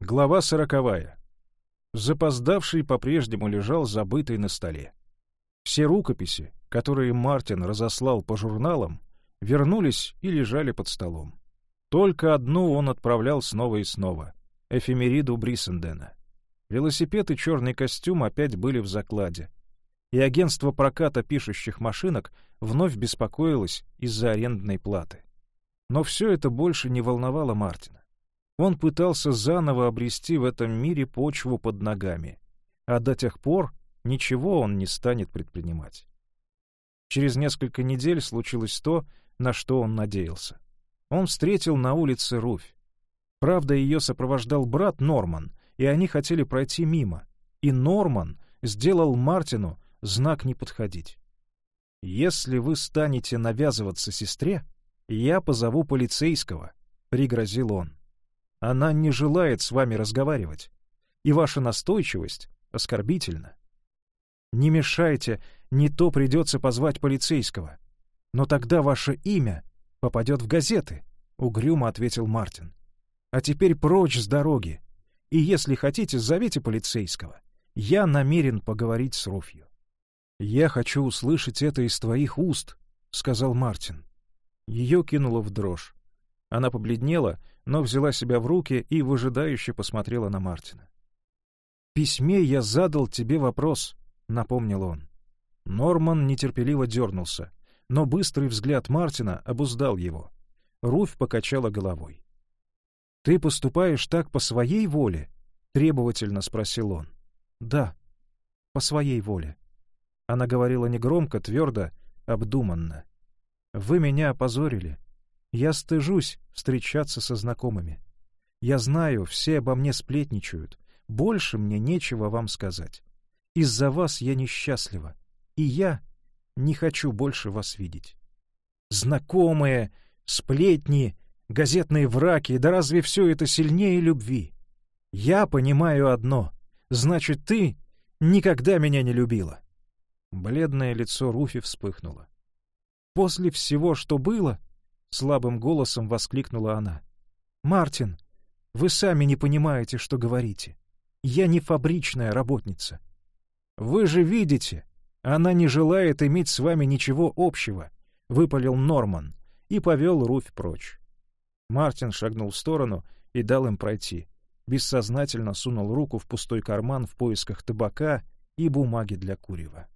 Глава сороковая. Запоздавший по-прежнему лежал забытый на столе. Все рукописи, которые Мартин разослал по журналам, вернулись и лежали под столом. Только одну он отправлял снова и снова — эфемериду Брисендена. Велосипед и черный костюм опять были в закладе, и агентство проката пишущих машинок вновь беспокоилось из-за арендной платы. Но все это больше не волновало Мартина. Он пытался заново обрести в этом мире почву под ногами, а до тех пор ничего он не станет предпринимать. Через несколько недель случилось то, на что он надеялся. Он встретил на улице Руфь. Правда, ее сопровождал брат Норман, и они хотели пройти мимо. И Норман сделал Мартину знак не подходить. «Если вы станете навязываться сестре, я позову полицейского», — пригрозил он. «Она не желает с вами разговаривать, и ваша настойчивость оскорбительна. Не мешайте, не то придется позвать полицейского. Но тогда ваше имя попадет в газеты», — угрюмо ответил Мартин. «А теперь прочь с дороги, и если хотите, зовите полицейского. Я намерен поговорить с Руфью». «Я хочу услышать это из твоих уст», — сказал Мартин. Ее кинуло в дрожь. Она побледнела, но взяла себя в руки и выжидающе посмотрела на Мартина. «В письме я задал тебе вопрос», — напомнил он. Норман нетерпеливо дернулся, но быстрый взгляд Мартина обуздал его. Руфь покачала головой. «Ты поступаешь так по своей воле?» — требовательно спросил он. «Да, по своей воле», она говорила негромко, твердо, обдуманно. «Вы меня опозорили. Я стыжусь встречаться со знакомыми. Я знаю, все обо мне сплетничают. Больше мне нечего вам сказать. Из-за вас я несчастлива. И я не хочу больше вас видеть. Знакомые, сплетни, газетные враки, да разве все это сильнее любви? Я понимаю одно. Значит, ты никогда меня не любила. Бледное лицо Руфи вспыхнуло. «После всего, что было...» — слабым голосом воскликнула она. «Мартин, вы сами не понимаете, что говорите. Я не фабричная работница. Вы же видите, она не желает иметь с вами ничего общего», — выпалил Норман и повел Руфь прочь. Мартин шагнул в сторону и дал им пройти. Бессознательно сунул руку в пустой карман в поисках табака и бумаги для курева.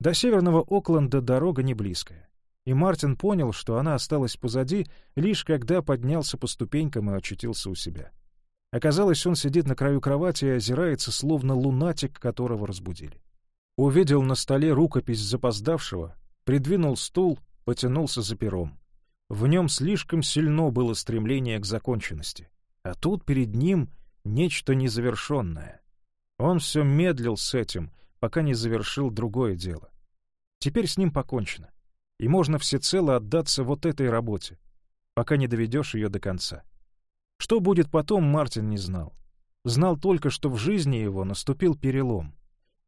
До северного Окленда дорога не близкая, и Мартин понял, что она осталась позади, лишь когда поднялся по ступенькам и очутился у себя. Оказалось, он сидит на краю кровати и озирается, словно лунатик, которого разбудили. Увидел на столе рукопись запоздавшего, придвинул стул, потянулся за пером. В нем слишком сильно было стремление к законченности. А тут перед ним нечто незавершенное. Он все медлил с этим, пока не завершил другое дело. Теперь с ним покончено, и можно всецело отдаться вот этой работе, пока не доведешь ее до конца. Что будет потом, Мартин не знал. Знал только, что в жизни его наступил перелом.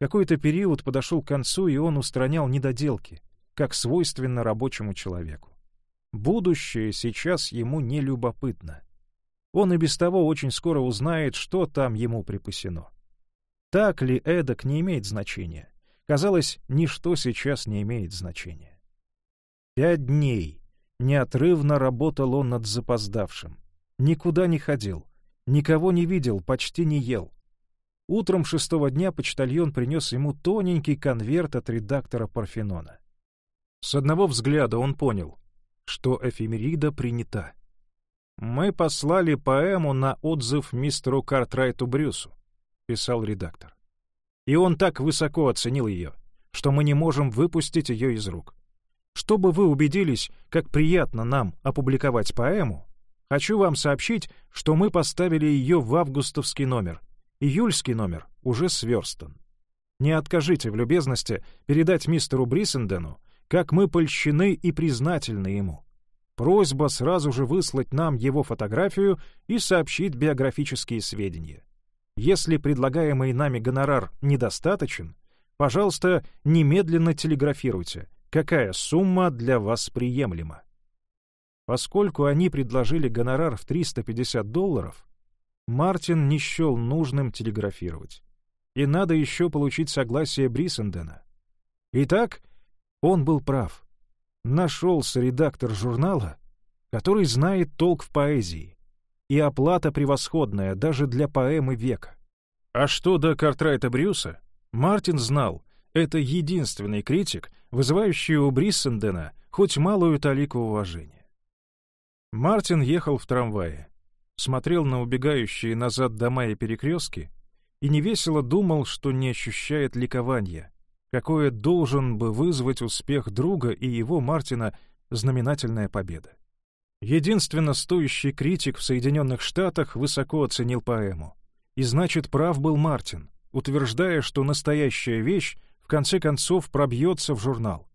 Какой-то период подошел к концу, и он устранял недоделки, как свойственно рабочему человеку. Будущее сейчас ему не любопытно. Он и без того очень скоро узнает, что там ему припасено. Так ли эдак не имеет значения. Казалось, ничто сейчас не имеет значения. Пять дней неотрывно работал он над запоздавшим. Никуда не ходил, никого не видел, почти не ел. Утром шестого дня почтальон принес ему тоненький конверт от редактора Парфенона. С одного взгляда он понял, что эфемерида принята. «Мы послали поэму на отзыв мистеру Картрайту Брюсу писал редактор. И он так высоко оценил ее, что мы не можем выпустить ее из рук. Чтобы вы убедились, как приятно нам опубликовать поэму, хочу вам сообщить, что мы поставили ее в августовский номер. Июльский номер уже сверстан. Не откажите в любезности передать мистеру Брисендену, как мы польщены и признательны ему. Просьба сразу же выслать нам его фотографию и сообщить биографические сведения. Если предлагаемый нами гонорар недостаточен, пожалуйста, немедленно телеграфируйте, какая сумма для вас приемлема. Поскольку они предложили гонорар в 350 долларов, Мартин не счел нужным телеграфировать. И надо еще получить согласие Брисендена. Итак, он был прав. Нашелся редактор журнала, который знает толк в поэзии, и оплата превосходная даже для поэмы века. А что до Картрайта Брюса, Мартин знал, это единственный критик, вызывающий у Бриссендена хоть малую талику уважения. Мартин ехал в трамвае, смотрел на убегающие назад дома и перекрестки и невесело думал, что не ощущает ликования, какое должен бы вызвать успех друга и его, Мартина, знаменательная победа. Единственно стоящий критик в Соединенных Штатах высоко оценил поэму. И значит, прав был Мартин, утверждая, что настоящая вещь конце концов пробьется в журнал.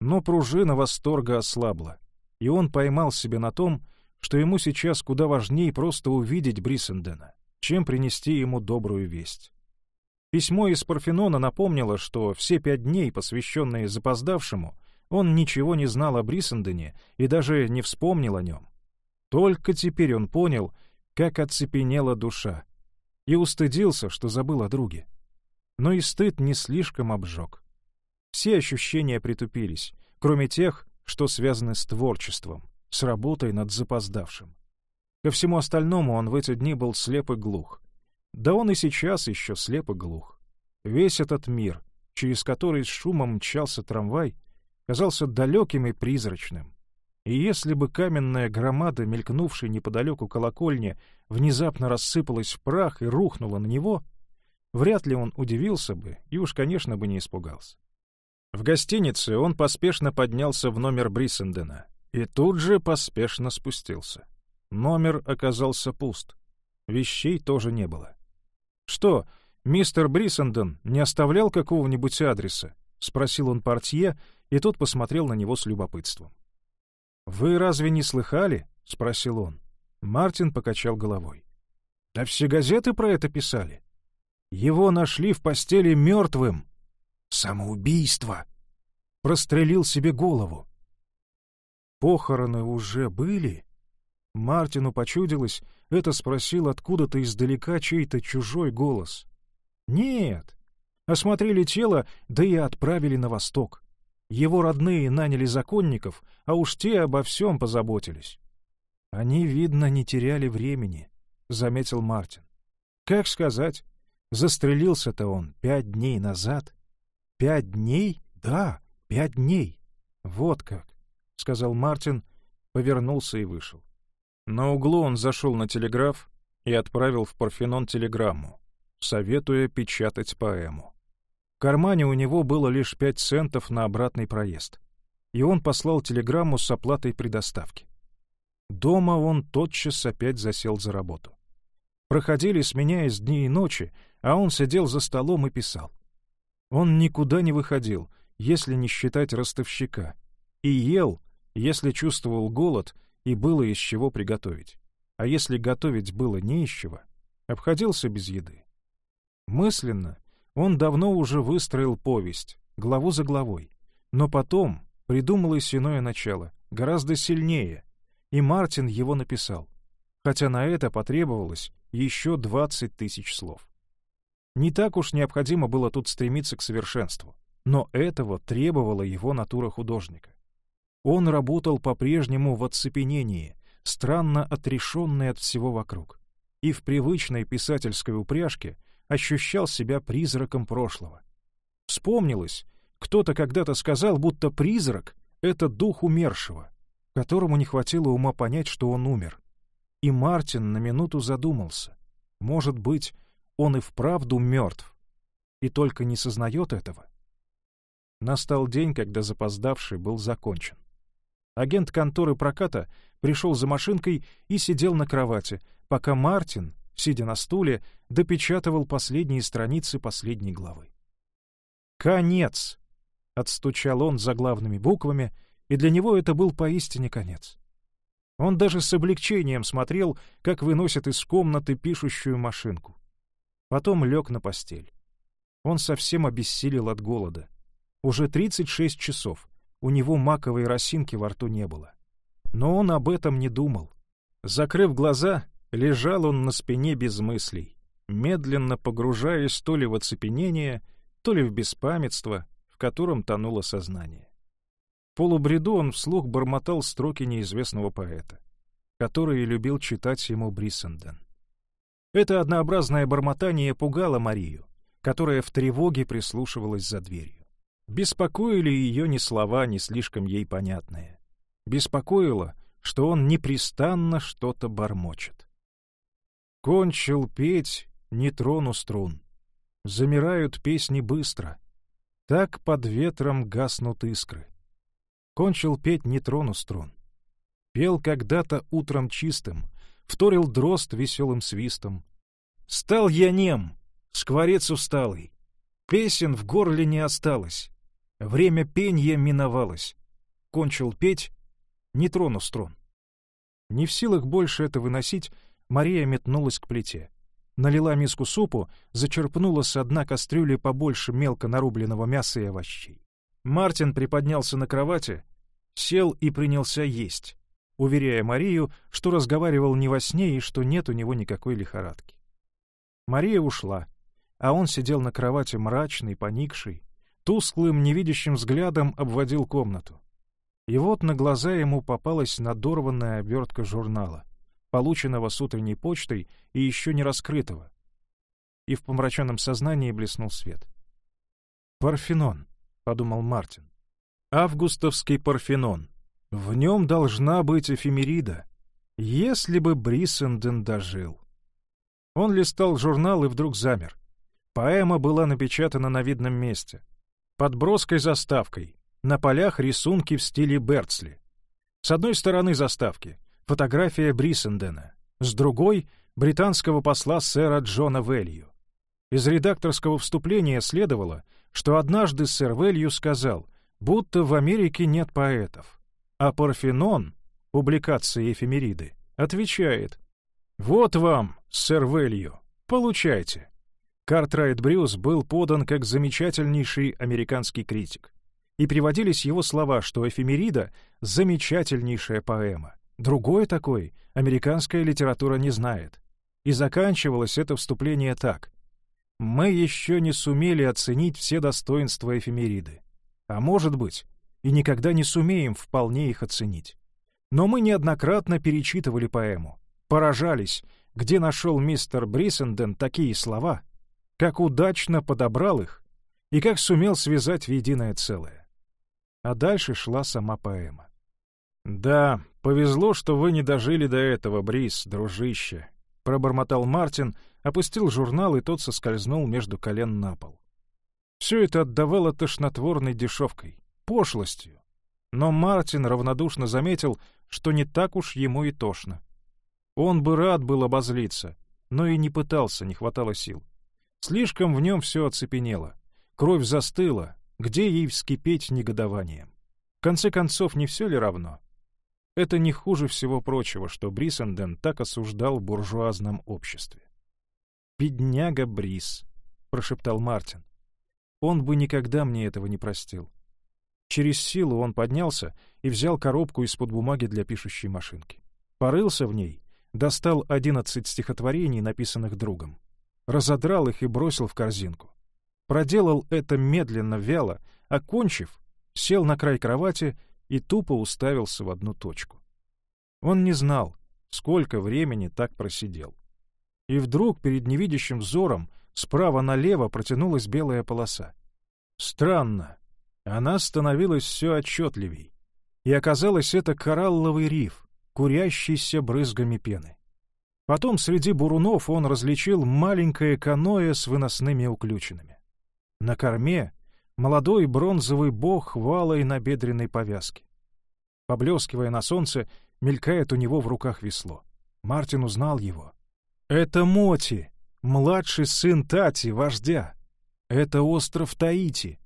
Но пружина восторга ослабла, и он поймал себя на том, что ему сейчас куда важнее просто увидеть Бриссендена, чем принести ему добрую весть. Письмо из Парфенона напомнило, что все пять дней, посвященные запоздавшему, он ничего не знал о Бриссендене и даже не вспомнил о нем. Только теперь он понял, как оцепенела душа, и устыдился, что забыл о друге. Но и стыд не слишком обжег. Все ощущения притупились, кроме тех, что связаны с творчеством, с работой над запоздавшим. Ко всему остальному он в эти дни был слеп и глух. Да он и сейчас еще слеп и глух. Весь этот мир, через который с шумом мчался трамвай — казался далеким и призрачным. И если бы каменная громада, мелькнувшая неподалеку колокольни, внезапно рассыпалась в прах и рухнула на него, вряд ли он удивился бы и уж, конечно, бы не испугался. В гостинице он поспешно поднялся в номер Бриссендена и тут же поспешно спустился. Номер оказался пуст. Вещей тоже не было. «Что, мистер Бриссенден не оставлял какого-нибудь адреса?» — спросил он портье, и тот посмотрел на него с любопытством. «Вы разве не слыхали?» — спросил он. Мартин покачал головой. «Да все газеты про это писали. Его нашли в постели мертвым. Самоубийство!» Прострелил себе голову. «Похороны уже были?» Мартину почудилось, это спросил откуда-то издалека чей-то чужой голос. «Нет, осмотрели тело, да и отправили на восток. Его родные наняли законников, а уж те обо всем позаботились. Они, видно, не теряли времени, — заметил Мартин. Как сказать, застрелился-то он пять дней назад. Пять дней? Да, пять дней. Вот как, — сказал Мартин, повернулся и вышел. На углу он зашел на телеграф и отправил в Парфенон телеграмму, советуя печатать поэму. В кармане у него было лишь пять центов на обратный проезд, и он послал телеграмму с оплатой предоставки. Дома он тотчас опять засел за работу. Проходили, сменяясь дни и ночи, а он сидел за столом и писал. Он никуда не выходил, если не считать ростовщика, и ел, если чувствовал голод и было из чего приготовить. А если готовить было не из чего, обходился без еды. Мысленно он давно уже выстроил повесть, главу за главой. Но потом придумалось иное начало, гораздо сильнее, и Мартин его написал, хотя на это потребовалось еще двадцать тысяч слов. Не так уж необходимо было тут стремиться к совершенству, но этого требовала его натура художника. Он работал по-прежнему в оцепенении, странно отрешенный от всего вокруг, и в привычной писательской упряжке — ощущал себя призраком прошлого. Вспомнилось, кто-то когда-то сказал, будто призрак — это дух умершего, которому не хватило ума понять, что он умер. И Мартин на минуту задумался. Может быть, он и вправду мертв, и только не сознает этого. Настал день, когда запоздавший был закончен. Агент конторы проката пришел за машинкой и сидел на кровати, пока Мартин, сидя на стуле, допечатывал последние страницы последней главы. «Конец!» — отстучал он заглавными буквами, и для него это был поистине конец. Он даже с облегчением смотрел, как выносят из комнаты пишущую машинку. Потом лег на постель. Он совсем обессилел от голода. Уже 36 часов, у него маковой росинки во рту не было. Но он об этом не думал. Закрыв глаза, лежал он на спине без мыслей, медленно погружаясь то ли в оцепенение, то ли в беспамятство, в котором тонуло сознание. В полубреду он вслух бормотал строки неизвестного поэта, которые любил читать ему Бриссенден. Это однообразное бормотание пугало Марию, которая в тревоге прислушивалась за дверью. Беспокоили ее ни слова, ни слишком ей понятные. Беспокоило, что он непрестанно что-то бормочет. Кончил петь, не трону струн. Замирают песни быстро. Так под ветром гаснут искры. Кончил петь, не трону струн. Пел когда-то утром чистым, вторил дрозд веселым свистом. Стал я нем, скворец усталый. Песен в горле не осталось. Время пенья миновалось. Кончил петь, не трону струн. Не в силах больше это выносить, Мария метнулась к плите. Налила миску супу, зачерпнула с дна кастрюли побольше мелко нарубленного мяса и овощей. Мартин приподнялся на кровати, сел и принялся есть, уверяя Марию, что разговаривал не во сне и что нет у него никакой лихорадки. Мария ушла, а он сидел на кровати мрачный, поникший, тусклым, невидящим взглядом обводил комнату. И вот на глаза ему попалась надорванная обертка журнала, полученного с утренней почтой и еще не раскрытого. И в помраченном сознании блеснул свет. «Парфенон», — подумал Мартин. «Августовский Парфенон. В нем должна быть эфемерида, если бы Бриссенден дожил». Он листал журнал и вдруг замер. Поэма была напечатана на видном месте. Под броской заставкой, на полях рисунки в стиле Берцли. С одной стороны заставки — фотография Бриссендена, с другой — британского посла сэра Джона Велью. Из редакторского вступления следовало, что однажды сэр Велью сказал, будто в Америке нет поэтов. А Парфенон, публикация эфемериды, отвечает «Вот вам, сэр Велью, получайте». Картрайт Брюс был подан как замечательнейший американский критик и приводились его слова, что «Эфемерида» — замечательнейшая поэма. Другой такой американская литература не знает. И заканчивалось это вступление так. «Мы еще не сумели оценить все достоинства эфемериды. А может быть, и никогда не сумеем вполне их оценить. Но мы неоднократно перечитывали поэму, поражались, где нашел мистер Бриссенден такие слова, как удачно подобрал их и как сумел связать в единое целое а дальше шла сама поэма. «Да, повезло, что вы не дожили до этого, Брис, дружище», — пробормотал Мартин, опустил журнал, и тот соскользнул между колен на пол. Все это отдавало тошнотворной дешевкой, пошлостью. Но Мартин равнодушно заметил, что не так уж ему и тошно. Он бы рад был обозлиться, но и не пытался, не хватало сил. Слишком в нем все оцепенело. Кровь застыла, где ей вскипеть негодованием? В конце концов, не все ли равно? Это не хуже всего прочего, что Бриссенден так осуждал в буржуазном обществе. «Бедняга Брис», — прошептал Мартин. «Он бы никогда мне этого не простил». Через силу он поднялся и взял коробку из-под бумаги для пишущей машинки. Порылся в ней, достал одиннадцать стихотворений, написанных другом, разодрал их и бросил в корзинку. Проделал это медленно, вяло, окончив, сел на край кровати и тупо уставился в одну точку. Он не знал, сколько времени так просидел. И вдруг перед невидящим взором справа налево протянулась белая полоса. Странно, она становилась все отчетливей. И оказалось, это коралловый риф, курящийся брызгами пены. Потом среди бурунов он различил маленькое каноэ с выносными уключенными. На корме молодой бронзовый бог валой на бедренной повязке. Поблескивая на солнце, мелькает у него в руках весло. Мартин узнал его. Это Моти, младший сын Тати, вождя. Это остров Таити.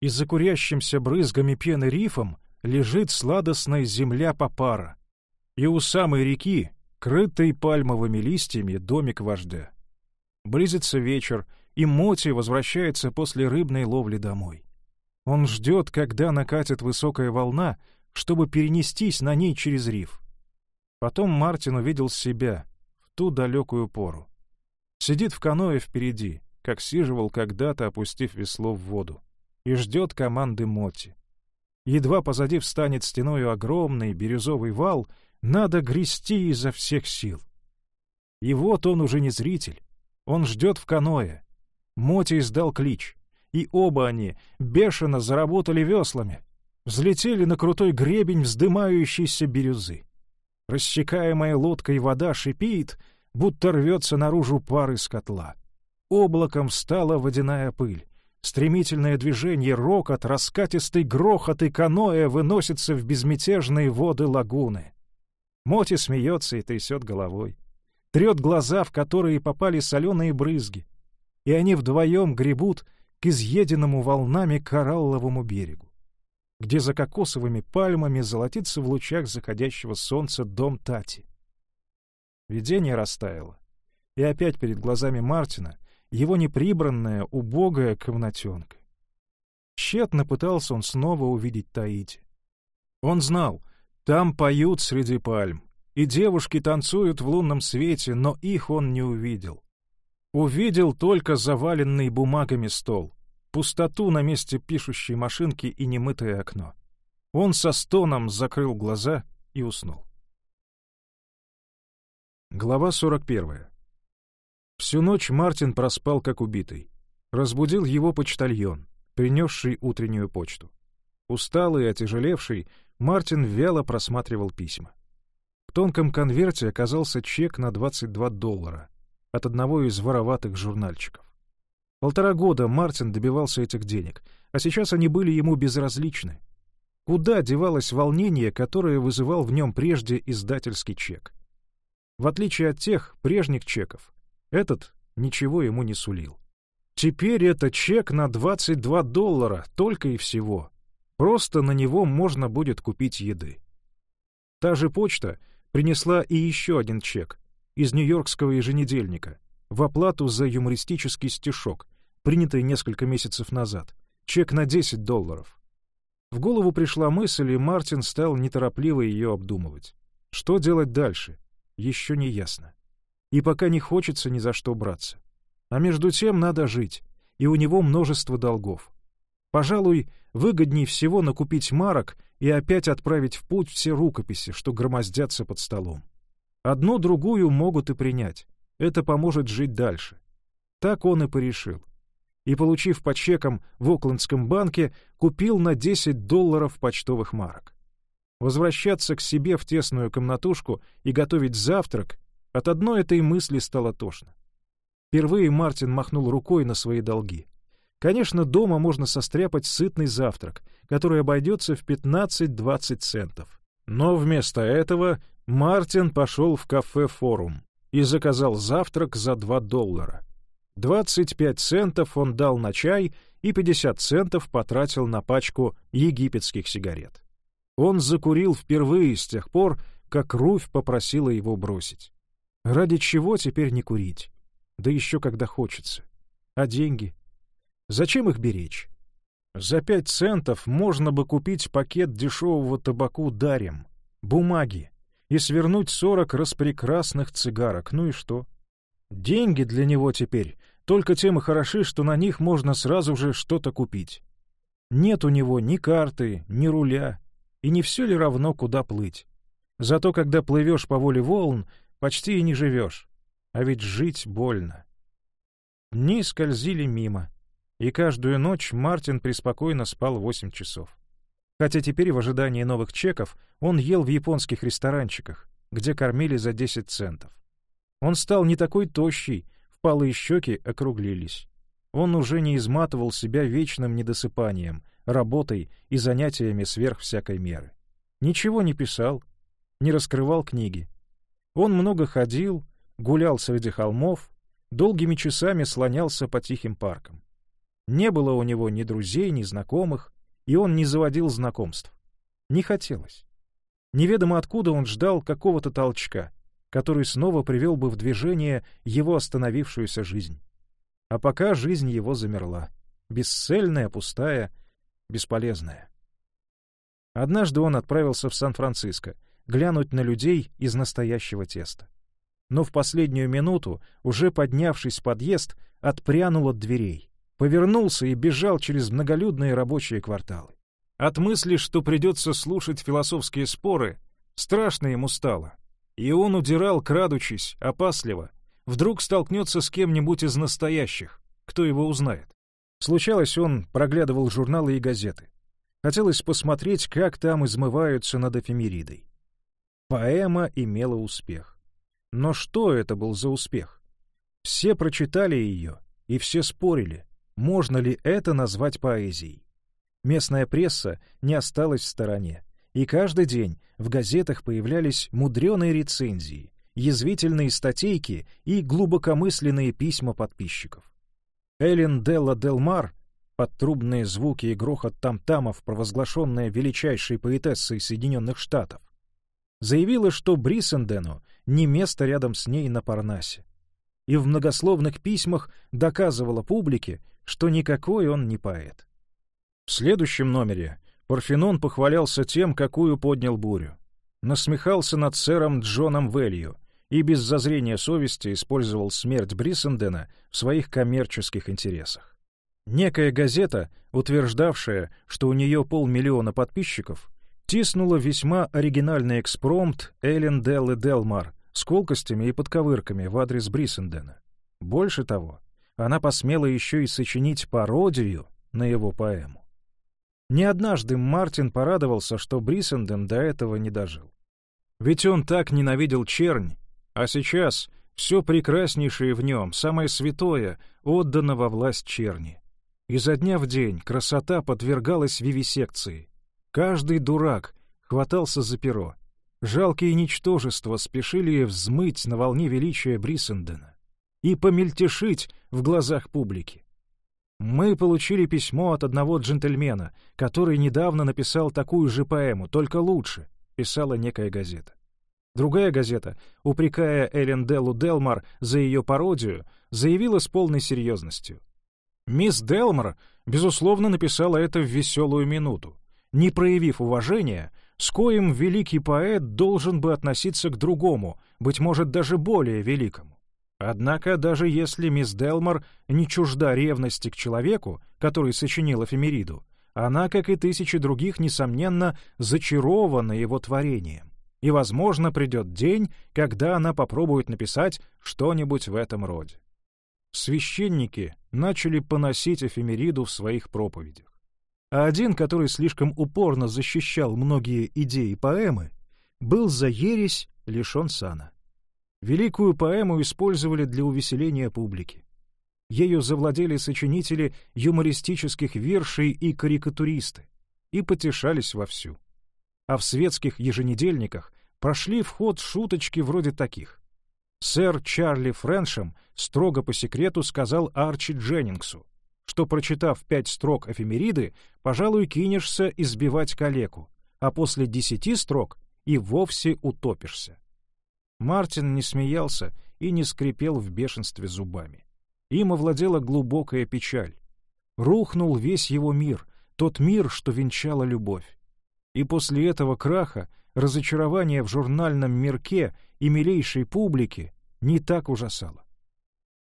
И за курящимся брызгами пены рифом лежит сладостная земля Папара. И у самой реки, крытый пальмовыми листьями, домик вождя. Близится вечер, и Моти возвращается после рыбной ловли домой. Он ждет, когда накатит высокая волна, чтобы перенестись на ней через риф. Потом Мартин увидел себя в ту далекую пору. Сидит в каное впереди, как сиживал когда-то, опустив весло в воду, и ждет команды Моти. Едва позади встанет стеною огромный бирюзовый вал, надо грести изо всех сил. И вот он уже не зритель, он ждет в каное. Моти издал клич, и оба они бешено заработали веслами, взлетели на крутой гребень вздымающейся бирюзы. Рассекаемая лодкой вода шипит, будто рвется наружу пар из котла. Облаком стала водяная пыль. Стремительное движение, рокот, раскатистый грохот и каноэ выносится в безмятежные воды лагуны. Моти смеется и трясет головой. Трет глаза, в которые попали соленые брызги. И они вдвоем гребут к изъеденному волнами коралловому берегу, где за кокосовыми пальмами золотится в лучах заходящего солнца дом Тати. Видение растаяло. И опять перед глазами Мартина его неприбранная, убогая комнатенка. Тщетно пытался он снова увидеть Таити. Он знал, там поют среди пальм, и девушки танцуют в лунном свете, но их он не увидел. Увидел только заваленный бумагами стол, пустоту на месте пишущей машинки и немытое окно. Он со стоном закрыл глаза и уснул. Глава 41. Всю ночь Мартин проспал как убитый. Разбудил его почтальон, принесший утреннюю почту. Усталый и отяжелевший, Мартин вяло просматривал письма. В тонком конверте оказался чек на 22 доллара от одного из вороватых журнальчиков. Полтора года Мартин добивался этих денег, а сейчас они были ему безразличны. Куда девалось волнение, которое вызывал в нем прежде издательский чек? В отличие от тех прежних чеков, этот ничего ему не сулил. Теперь это чек на 22 доллара, только и всего. Просто на него можно будет купить еды. Та же почта принесла и еще один чек из нью-йоркского еженедельника в оплату за юмористический стишок, принятый несколько месяцев назад. Чек на 10 долларов. В голову пришла мысль, и Мартин стал неторопливо ее обдумывать. Что делать дальше? Еще не ясно и пока не хочется ни за что браться. А между тем надо жить, и у него множество долгов. Пожалуй, выгоднее всего накупить марок и опять отправить в путь все рукописи, что громоздятся под столом. Одну другую могут и принять. Это поможет жить дальше. Так он и порешил. И, получив по чекам в Оклендском банке, купил на 10 долларов почтовых марок. Возвращаться к себе в тесную комнатушку и готовить завтрак от одной этой мысли стало тошно. Впервые Мартин махнул рукой на свои долги. Конечно, дома можно состряпать сытный завтрак, который обойдется в 15-20 центов. Но вместо этого Мартин пошел в кафе «Форум» и заказал завтрак за 2 доллара. 25 центов он дал на чай и 50 центов потратил на пачку египетских сигарет. Он закурил впервые с тех пор, как Руфь попросила его бросить. Ради чего теперь не курить? Да еще когда хочется. А деньги? Зачем их беречь? За пять центов можно бы купить пакет дешевого табаку дарем, бумаги, и свернуть сорок распрекрасных цигарок. Ну и что? Деньги для него теперь только тем и хороши, что на них можно сразу же что-то купить. Нет у него ни карты, ни руля, и не все ли равно, куда плыть. Зато когда плывешь по воле волн, Почти и не живешь. А ведь жить больно. Дни скользили мимо, и каждую ночь Мартин преспокойно спал восемь часов. Хотя теперь в ожидании новых чеков он ел в японских ресторанчиках, где кормили за 10 центов. Он стал не такой тощий, впалые щеки округлились. Он уже не изматывал себя вечным недосыпанием, работой и занятиями сверх всякой меры. Ничего не писал, не раскрывал книги, он много ходил, гулял среди холмов, долгими часами слонялся по тихим паркам. Не было у него ни друзей, ни знакомых, и он не заводил знакомств. Не хотелось. Неведомо откуда он ждал какого-то толчка, который снова привел бы в движение его остановившуюся жизнь. А пока жизнь его замерла, бесцельная, пустая, бесполезная. Однажды он отправился в Сан-Франциско — глянуть на людей из настоящего теста. но в последнюю минуту, уже поднявшись в подъезд, отпрянул от дверей, повернулся и бежал через многолюдные рабочие кварталы. От мысли, что придется слушать философские споры, страшно ему стало, и он удирал, крадучись, опасливо, вдруг столкнется с кем-нибудь из настоящих, кто его узнает. Случалось, он проглядывал журналы и газеты. Хотелось посмотреть, как там измываются над эфемеридой. Поэма имела успех. Но что это был за успех? Все прочитали ее, и все спорили, можно ли это назвать поэзией. Местная пресса не осталась в стороне, и каждый день в газетах появлялись мудреные рецензии, язвительные статейки и глубокомысленные письма подписчиков. Эллен Делла Делмар под трубные звуки и грохот там-тамов, провозглашенная величайшей поэтессой Соединенных Штатов, заявила, что Брисендену не место рядом с ней на Парнасе, и в многословных письмах доказывала публике, что никакой он не поэт. В следующем номере Парфенон похвалялся тем, какую поднял бурю. Насмехался над сэром Джоном Велью и без зазрения совести использовал смерть Брисендена в своих коммерческих интересах. Некая газета, утверждавшая, что у нее полмиллиона подписчиков, тиснула весьма оригинальный экспромт Эллен Деллы Делмар с колкостями и подковырками в адрес Брисендена. Больше того, она посмела еще и сочинить пародию на его поэму. Не однажды Мартин порадовался, что Брисенден до этого не дожил. Ведь он так ненавидел чернь, а сейчас все прекраснейшее в нем, самое святое, отдано во власть черни. Изо дня в день красота подвергалась вивисекции. Каждый дурак хватался за перо. Жалкие ничтожества спешили взмыть на волне величия Брисендена и помельтешить в глазах публики. Мы получили письмо от одного джентльмена, который недавно написал такую же поэму, только лучше, писала некая газета. Другая газета, упрекая Эллен Деллу Делмар за ее пародию, заявила с полной серьезностью. Мисс Делмор, безусловно, написала это в веселую минуту, не проявив уважения, с коим великий поэт должен бы относиться к другому, быть может, даже более великому. Однако, даже если мисс Делмор не чужда ревности к человеку, который сочинил эфемериду, она, как и тысячи других, несомненно, зачарована его творением. И, возможно, придет день, когда она попробует написать что-нибудь в этом роде священники начали поносить эфемериду в своих проповедях. А один, который слишком упорно защищал многие идеи поэмы, был за ересь лишен сана. Великую поэму использовали для увеселения публики. Ею завладели сочинители юмористических вершей и карикатуристы и потешались вовсю. А в светских еженедельниках прошли в ход шуточки вроде таких. Сэр Чарли Френшем строго по секрету сказал Арчи Дженнингсу, что, прочитав пять строк эфемериды, пожалуй, кинешься избивать калеку, а после десяти строк и вовсе утопишься. Мартин не смеялся и не скрипел в бешенстве зубами. Им овладела глубокая печаль. Рухнул весь его мир, тот мир, что венчала любовь. И после этого краха разочарование в журнальном мирке и милейшей публике не так ужасало.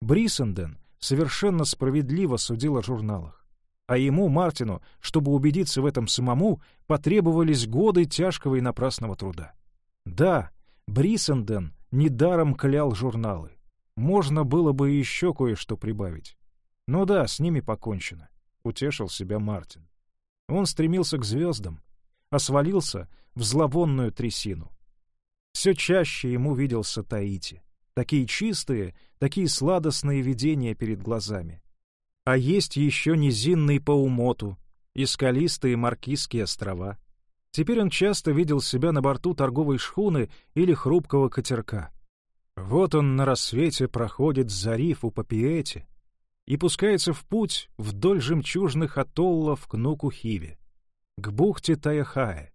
Брисенден совершенно справедливо судил о журналах. А ему, Мартину, чтобы убедиться в этом самому, потребовались годы тяжкого и напрасного труда. Да, Брисенден недаром клял журналы. Можно было бы еще кое-что прибавить. Ну да, с ними покончено, — утешил себя Мартин. Он стремился к звездам, а свалился в зловонную трясину. Все чаще ему виделся Таити. Такие чистые, такие сладостные видения перед глазами. А есть еще низинный Паумоту и скалистые Маркизские острова. Теперь он часто видел себя на борту торговой шхуны или хрупкого катерка. Вот он на рассвете проходит за риф у Папиэти и пускается в путь вдоль жемчужных атоллов к Нуку-Хиве к бухте Таяхае,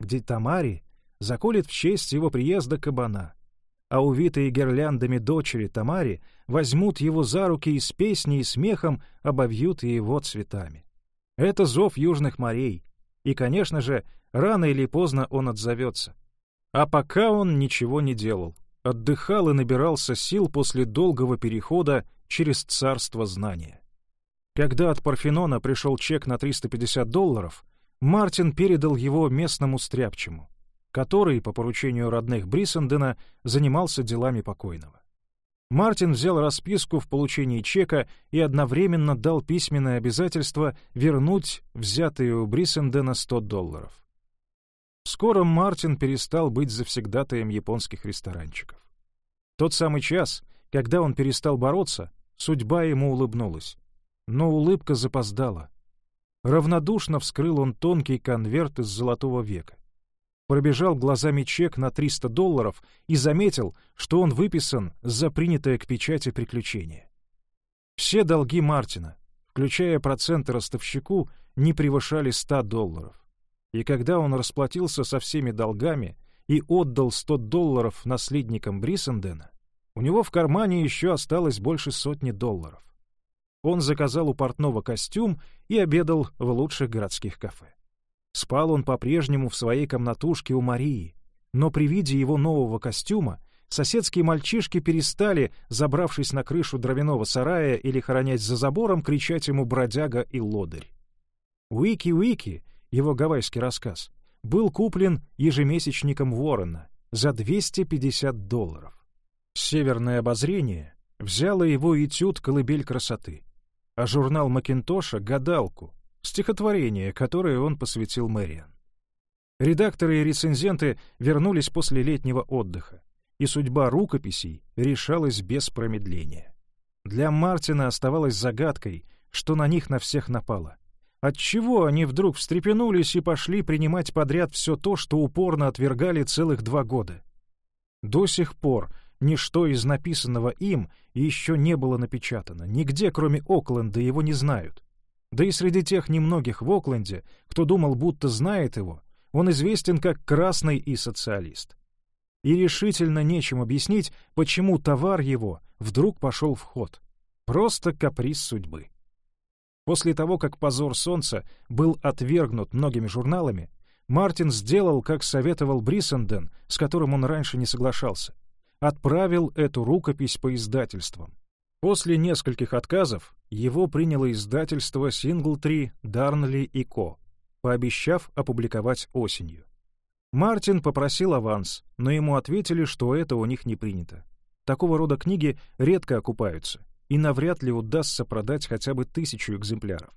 где Тамари заколет в честь его приезда кабана, а увитые гирляндами дочери Тамари возьмут его за руки и с песней и смехом обовьют его цветами. Это зов южных морей, и, конечно же, рано или поздно он отзовется. А пока он ничего не делал, отдыхал и набирался сил после долгого перехода через царство знания. Когда от Парфенона пришел чек на 350 долларов, Мартин передал его местному стряпчему, который, по поручению родных Брисендена, занимался делами покойного. Мартин взял расписку в получении чека и одновременно дал письменное обязательство вернуть взятые у Брисендена 100 долларов. Скоро Мартин перестал быть завсегдатаем японских ресторанчиков. Тот самый час, когда он перестал бороться, судьба ему улыбнулась. Но улыбка запоздала. Равнодушно вскрыл он тонкий конверт из золотого века. Пробежал глазами чек на 300 долларов и заметил, что он выписан за принятое к печати приключение. Все долги Мартина, включая проценты ростовщику, не превышали 100 долларов. И когда он расплатился со всеми долгами и отдал 100 долларов наследникам Брисендена, у него в кармане еще осталось больше сотни долларов. Он заказал у портного костюм и обедал в лучших городских кафе. Спал он по-прежнему в своей комнатушке у Марии, но при виде его нового костюма соседские мальчишки перестали, забравшись на крышу дровяного сарая или хоронять за забором, кричать ему «бродяга» и «лодырь». «Уики-Уики» его гавайский рассказ, был куплен ежемесячником Ворона за 250 долларов. «Северное обозрение» взяло его этюд «Колыбель красоты», а журнал Макинтоша — «Гадалку», стихотворение, которое он посвятил Мэриан. Редакторы и рецензенты вернулись после летнего отдыха, и судьба рукописей решалась без промедления. Для Мартина оставалось загадкой, что на них на всех напало — Отчего они вдруг встрепенулись и пошли принимать подряд все то, что упорно отвергали целых два года? До сих пор ничто из написанного им еще не было напечатано. Нигде, кроме Окленда, его не знают. Да и среди тех немногих в Окленде, кто думал, будто знает его, он известен как красный и социалист. И решительно нечем объяснить, почему товар его вдруг пошел в ход. Просто каприз судьбы. После того, как «Позор солнца» был отвергнут многими журналами, Мартин сделал, как советовал Бриссенден, с которым он раньше не соглашался. Отправил эту рукопись по издательствам. После нескольких отказов его приняло издательство «Синглтри», «Дарнли» и «Ко», пообещав опубликовать осенью. Мартин попросил аванс, но ему ответили, что это у них не принято. Такого рода книги редко окупаются, и навряд ли удастся продать хотя бы тысячу экземпляров.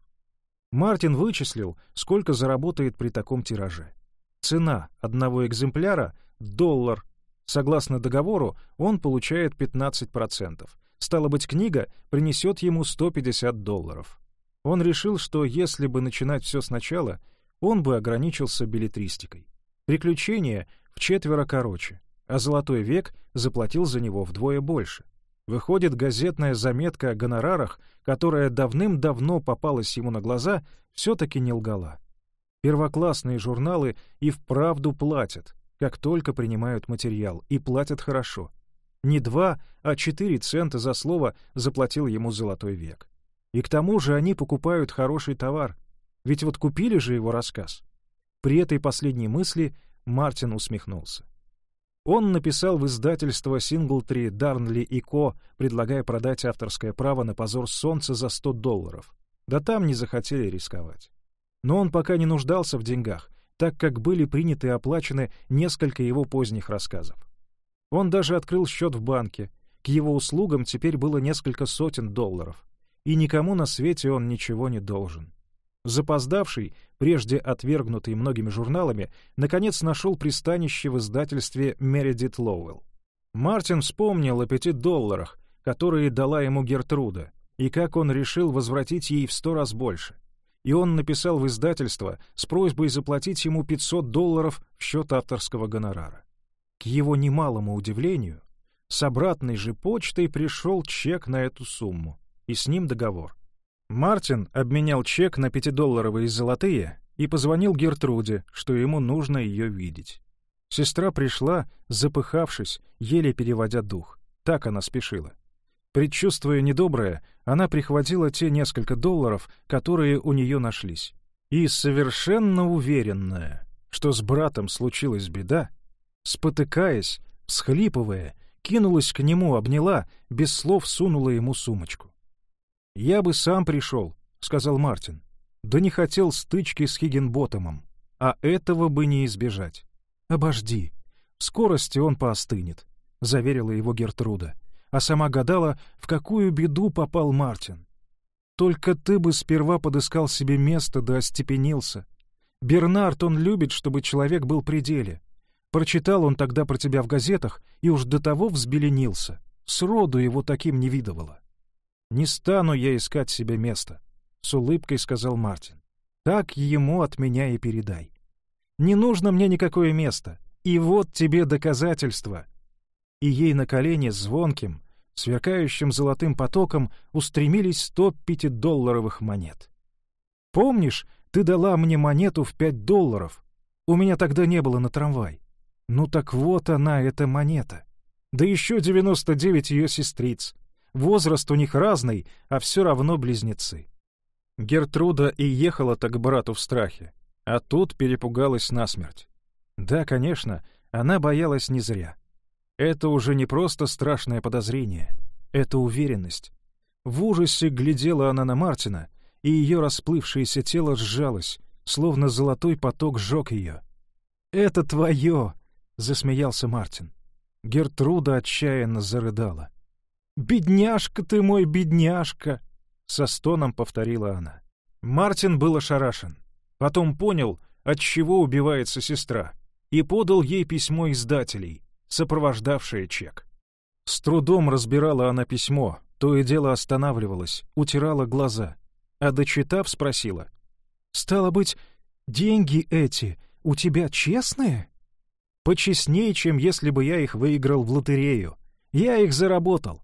Мартин вычислил, сколько заработает при таком тираже. Цена одного экземпляра — доллар. Согласно договору, он получает 15%. Стало быть, книга принесет ему 150 долларов. Он решил, что если бы начинать все сначала, он бы ограничился билетристикой. Приключения в четверо короче, а «Золотой век» заплатил за него вдвое больше. Выходит, газетная заметка о гонорарах, которая давным-давно попалась ему на глаза, все-таки не лгала. Первоклассные журналы и вправду платят, как только принимают материал, и платят хорошо. Не два, а четыре цента за слово заплатил ему «Золотой век». И к тому же они покупают хороший товар, ведь вот купили же его рассказ. При этой последней мысли Мартин усмехнулся. Он написал в издательство Синглтри, Дарнли и Ко, предлагая продать авторское право на позор солнца за 100 долларов. Да там не захотели рисковать. Но он пока не нуждался в деньгах, так как были приняты и оплачены несколько его поздних рассказов. Он даже открыл счет в банке. К его услугам теперь было несколько сотен долларов. И никому на свете он ничего не должен. Запоздавший, прежде отвергнутый многими журналами, наконец нашел пристанище в издательстве Мередит Лоуэлл. Мартин вспомнил о пяти долларах, которые дала ему Гертруда, и как он решил возвратить ей в сто раз больше. И он написал в издательство с просьбой заплатить ему 500 долларов в счет авторского гонорара. К его немалому удивлению, с обратной же почтой пришел чек на эту сумму, и с ним договор. Мартин обменял чек на пятидолларовые золотые и позвонил Гертруде, что ему нужно ее видеть. Сестра пришла, запыхавшись, еле переводя дух. Так она спешила. Предчувствуя недоброе, она прихватила те несколько долларов, которые у нее нашлись. И, совершенно уверенная, что с братом случилась беда, спотыкаясь, всхлипывая, кинулась к нему, обняла, без слов сунула ему сумочку. «Я бы сам пришел», — сказал Мартин. «Да не хотел стычки с Хиггинботомом, а этого бы не избежать. Обожди, в скорости он поостынет», — заверила его Гертруда, а сама гадала, в какую беду попал Мартин. «Только ты бы сперва подыскал себе место да остепенился. Бернард, он любит, чтобы человек был при деле. Прочитал он тогда про тебя в газетах и уж до того взбеленился. Сроду его таким не видывало. «Не стану я искать себе места», — с улыбкой сказал Мартин. «Так ему от меня и передай. Не нужно мне никакое место, и вот тебе доказательство». И ей на колени звонким, сверкающим золотым потоком устремились сто пятидолларовых монет. «Помнишь, ты дала мне монету в пять долларов? У меня тогда не было на трамвай. Ну так вот она, эта монета. Да еще девяносто девять ее сестриц. Возраст у них разный, а все равно близнецы. Гертруда и ехала-то к брату в страхе, а тут перепугалась насмерть. Да, конечно, она боялась не зря. Это уже не просто страшное подозрение, это уверенность. В ужасе глядела она на Мартина, и ее расплывшееся тело сжалось, словно золотой поток сжег ее. «Это твое!» Засмеялся Мартин. Гертруда отчаянно зарыдала. «Бедняжка ты мой, бедняжка!» — со стоном повторила она. Мартин был ошарашен. Потом понял, от чего убивается сестра, и подал ей письмо издателей, сопровождавшее чек. С трудом разбирала она письмо, то и дело останавливалась, утирала глаза, а дочитав, спросила. «Стало быть, деньги эти у тебя честные?» Почестнее, чем если бы я их выиграл в лотерею. Я их заработал.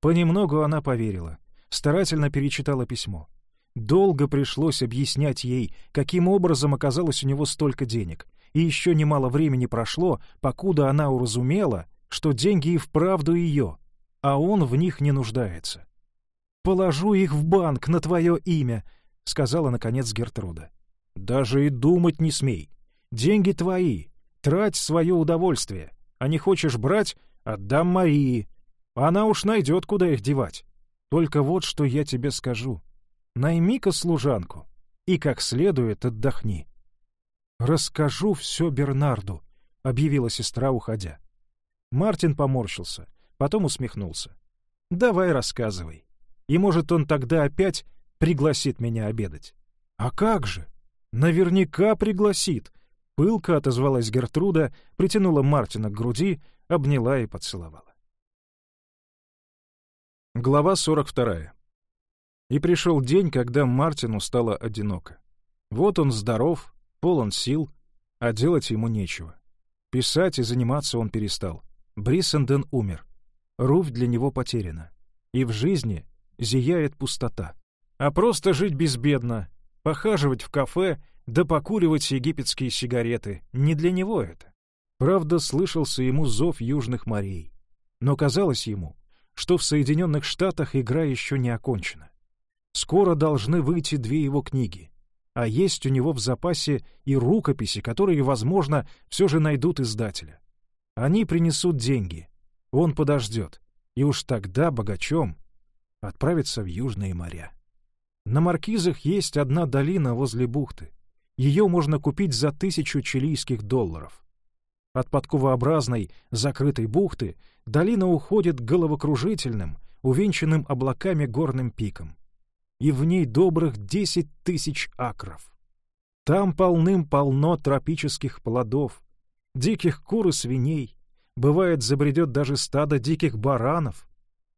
Понемногу она поверила, старательно перечитала письмо. Долго пришлось объяснять ей, каким образом оказалось у него столько денег, и еще немало времени прошло, покуда она уразумела, что деньги и вправду ее, а он в них не нуждается. «Положу их в банк на твое имя», — сказала, наконец, Гертруда. «Даже и думать не смей. Деньги твои, Трать свое удовольствие. А не хочешь брать — отдам Марии. Она уж найдет, куда их девать. Только вот что я тебе скажу. Найми-ка служанку и как следует отдохни. «Расскажу все Бернарду», — объявила сестра, уходя. Мартин поморщился, потом усмехнулся. «Давай рассказывай. И, может, он тогда опять пригласит меня обедать?» «А как же? Наверняка пригласит», Пылко отозвалась Гертруда, притянула Мартина к груди, обняла и поцеловала. Глава 42. И пришел день, когда Мартину стало одиноко. Вот он здоров, полон сил, а делать ему нечего. Писать и заниматься он перестал. Бриссенден умер. Руфь для него потеряна. И в жизни зияет пустота. А просто жить безбедно, похаживать в кафе да покуривать египетские сигареты. Не для него это. Правда, слышался ему зов южных морей. Но казалось ему, что в Соединенных Штатах игра еще не окончена. Скоро должны выйти две его книги, а есть у него в запасе и рукописи, которые, возможно, все же найдут издателя. Они принесут деньги, он подождет, и уж тогда богачом отправится в южные моря. На Маркизах есть одна долина возле бухты. Ее можно купить за тысячу чилийских долларов. От подковообразной закрытой бухты долина уходит головокружительным, увенчанным облаками горным пиком. И в ней добрых десять тысяч акров. Там полным-полно тропических плодов, диких кур и свиней, бывает, забредет даже стадо диких баранов,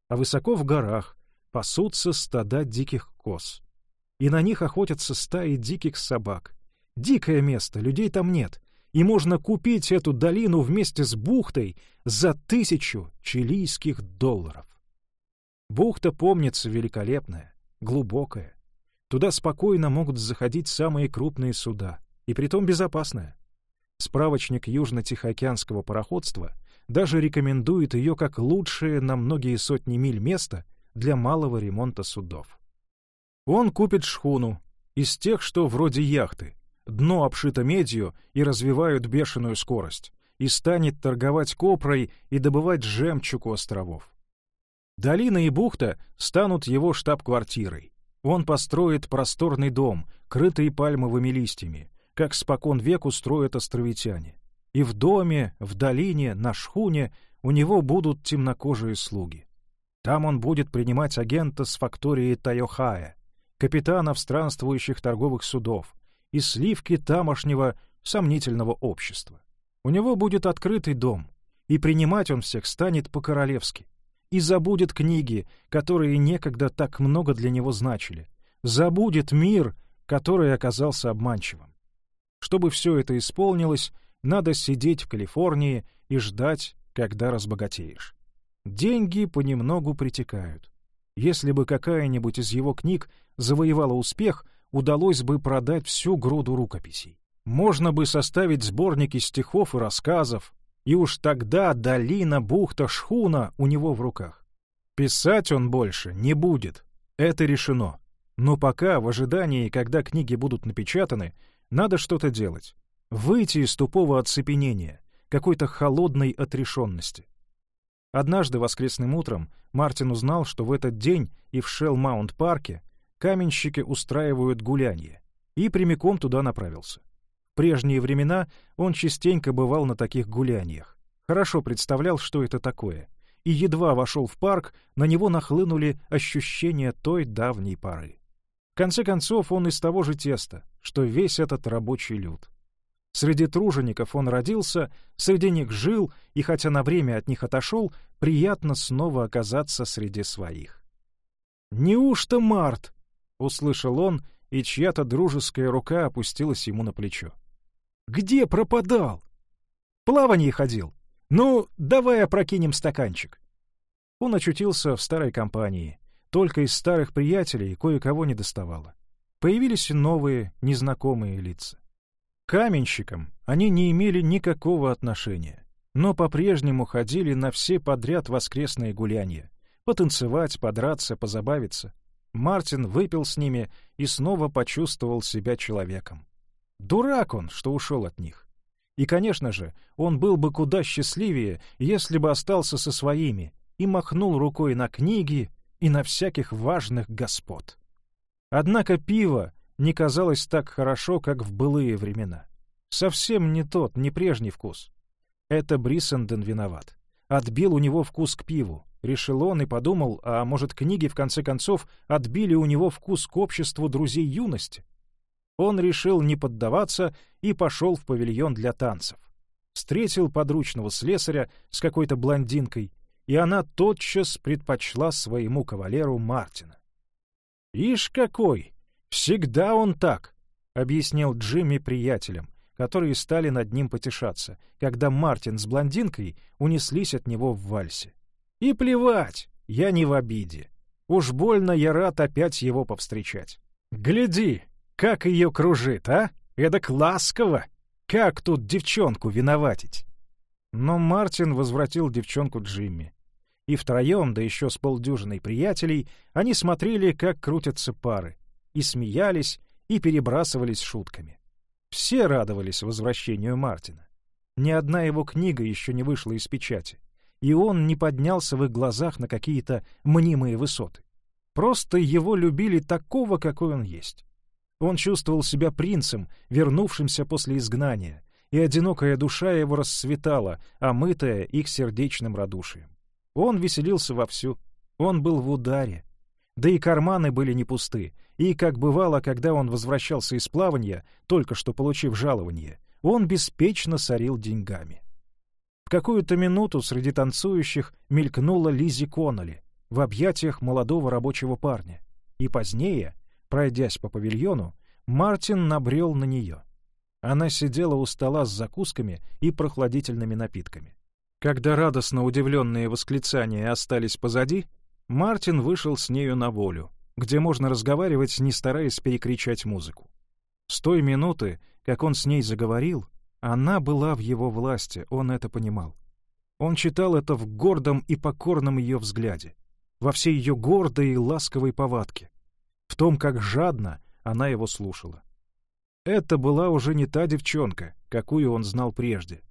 а высоко в горах пасутся стада диких коз. И на них охотятся стаи диких собак, Дикое место, людей там нет, и можно купить эту долину вместе с бухтой за тысячу чилийских долларов. Бухта, помнится, великолепная, глубокая. Туда спокойно могут заходить самые крупные суда, и притом безопасная. Справочник Южно-Тихоокеанского пароходства даже рекомендует ее как лучшее на многие сотни миль место для малого ремонта судов. Он купит шхуну из тех, что вроде яхты, дно обшито медью и развивают бешеную скорость, и станет торговать копрой и добывать жемчуг островов. Долина и бухта станут его штаб-квартирой. Он построит просторный дом, крытый пальмовыми листьями, как спокон веку строят островитяне. И в доме, в долине, на шхуне у него будут темнокожие слуги. Там он будет принимать агента с фактории Тайохая, капитанов странствующих торговых судов и сливки тамошнего сомнительного общества. У него будет открытый дом, и принимать он всех станет по-королевски. И забудет книги, которые некогда так много для него значили. Забудет мир, который оказался обманчивым. Чтобы все это исполнилось, надо сидеть в Калифорнии и ждать, когда разбогатеешь. Деньги понемногу притекают. Если бы какая-нибудь из его книг завоевала успех, удалось бы продать всю груду рукописей. Можно бы составить сборники стихов и рассказов, и уж тогда долина, бухта, шхуна у него в руках. Писать он больше не будет, это решено. Но пока, в ожидании, когда книги будут напечатаны, надо что-то делать. Выйти из тупого оцепенения, какой-то холодной отрешенности. Однажды воскресным утром Мартин узнал, что в этот день и в Шелл-Маунт-парке каменщики устраивают гулянье, и прямиком туда направился. В прежние времена он частенько бывал на таких гуляниях, хорошо представлял, что это такое, и едва вошел в парк, на него нахлынули ощущения той давней поры. В конце концов, он из того же теста, что весь этот рабочий люд. Среди тружеников он родился, среди них жил, и хотя на время от них отошел, приятно снова оказаться среди своих. «Неужто Март?» — услышал он, и чья-то дружеская рука опустилась ему на плечо. «Где пропадал?» «Плавание ходил. Ну, давай опрокинем стаканчик». Он очутился в старой компании. Только из старых приятелей кое-кого не доставало. Появились новые, незнакомые лица каменщикам они не имели никакого отношения, но по-прежнему ходили на все подряд воскресные гулянья. Потанцевать, подраться, позабавиться. Мартин выпил с ними и снова почувствовал себя человеком. Дурак он, что ушел от них. И, конечно же, он был бы куда счастливее, если бы остался со своими и махнул рукой на книги и на всяких важных господ. Однако пиво не казалось так хорошо, как в былые времена. Совсем не тот, не прежний вкус. Это Бриссенден виноват. Отбил у него вкус к пиву. Решил он и подумал, а может, книги, в конце концов, отбили у него вкус к обществу друзей юности? Он решил не поддаваться и пошел в павильон для танцев. Встретил подручного слесаря с какой-то блондинкой, и она тотчас предпочла своему кавалеру Мартина. «Ишь какой! «Всегда он так», — объяснил Джимми приятелям, которые стали над ним потешаться, когда Мартин с блондинкой унеслись от него в вальсе. «И плевать, я не в обиде. Уж больно я рад опять его повстречать. Гляди, как ее кружит, а? Эдак ласково! Как тут девчонку виноватить?» Но Мартин возвратил девчонку Джимми. И втроем, да еще с полдюжиной приятелей, они смотрели, как крутятся пары, и смеялись, и перебрасывались шутками. Все радовались возвращению Мартина. Ни одна его книга еще не вышла из печати, и он не поднялся в их глазах на какие-то мнимые высоты. Просто его любили такого, какой он есть. Он чувствовал себя принцем, вернувшимся после изгнания, и одинокая душа его расцветала, омытая их сердечным радушием. Он веселился вовсю, он был в ударе, да и карманы были не пусты, и, как бывало, когда он возвращался из плавания, только что получив жалование, он беспечно сорил деньгами. Какую-то минуту среди танцующих мелькнула Лизи Конноли в объятиях молодого рабочего парня, и позднее, пройдясь по павильону, Мартин набрел на нее. Она сидела у стола с закусками и прохладительными напитками. Когда радостно удивленные восклицания остались позади, Мартин вышел с нею на волю, где можно разговаривать, не стараясь перекричать музыку. С той минуты, как он с ней заговорил, она была в его власти, он это понимал. Он читал это в гордом и покорном ее взгляде, во всей ее гордой и ласковой повадке, в том, как жадно она его слушала. Это была уже не та девчонка, какую он знал прежде.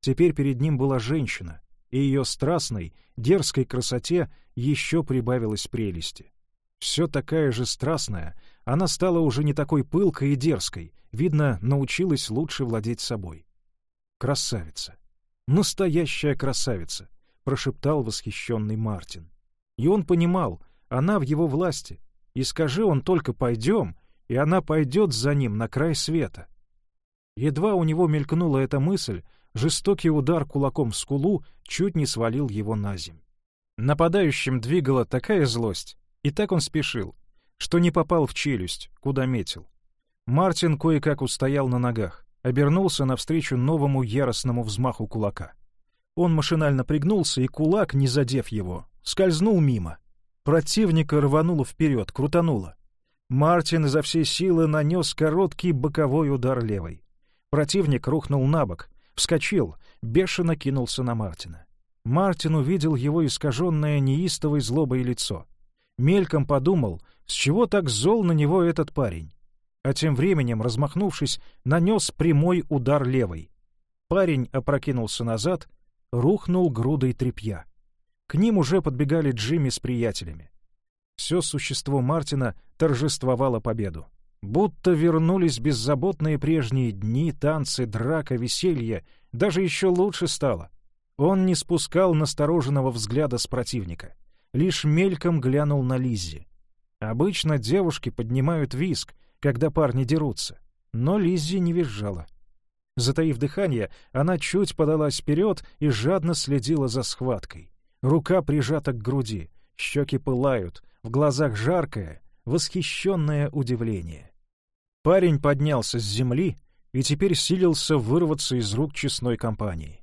Теперь перед ним была женщина, и ее страстной, дерзкой красоте еще прибавилось прелести. Все такая же страстная, она стала уже не такой пылкой и дерзкой, видно, научилась лучше владеть собой. «Красавица! Настоящая красавица!» — прошептал восхищенный Мартин. И он понимал, она в его власти, и скажи он только «пойдем», и она пойдет за ним на край света. Едва у него мелькнула эта мысль, жестокий удар кулаком в скулу чуть не свалил его на земь. Нападающим двигала такая злость, и так он спешил, что не попал в челюсть, куда метил. Мартин кое-как устоял на ногах, обернулся навстречу новому яростному взмаху кулака. Он машинально пригнулся, и кулак, не задев его, скользнул мимо. Противника рвануло вперед, крутануло. Мартин изо всей силы нанес короткий боковой удар левой. Противник рухнул на бок, вскочил, бешено кинулся на Мартина. Мартин увидел его искаженное неистовой злобой лицо. Мельком подумал, с чего так зол на него этот парень. А тем временем, размахнувшись, нанес прямой удар левой. Парень опрокинулся назад, рухнул грудой тряпья. К ним уже подбегали Джимми с приятелями. Все существо Мартина торжествовало победу. Будто вернулись беззаботные прежние дни, танцы, драка, веселье, даже еще лучше стало. Он не спускал настороженного взгляда с противника, лишь мельком глянул на Лиззи. Обычно девушки поднимают виск, когда парни дерутся, но Лиззи не визжала. Затаив дыхание, она чуть подалась вперед и жадно следила за схваткой. Рука прижата к груди, щеки пылают, в глазах жаркое, восхищенное удивление. Парень поднялся с земли и теперь силился вырваться из рук честной компании.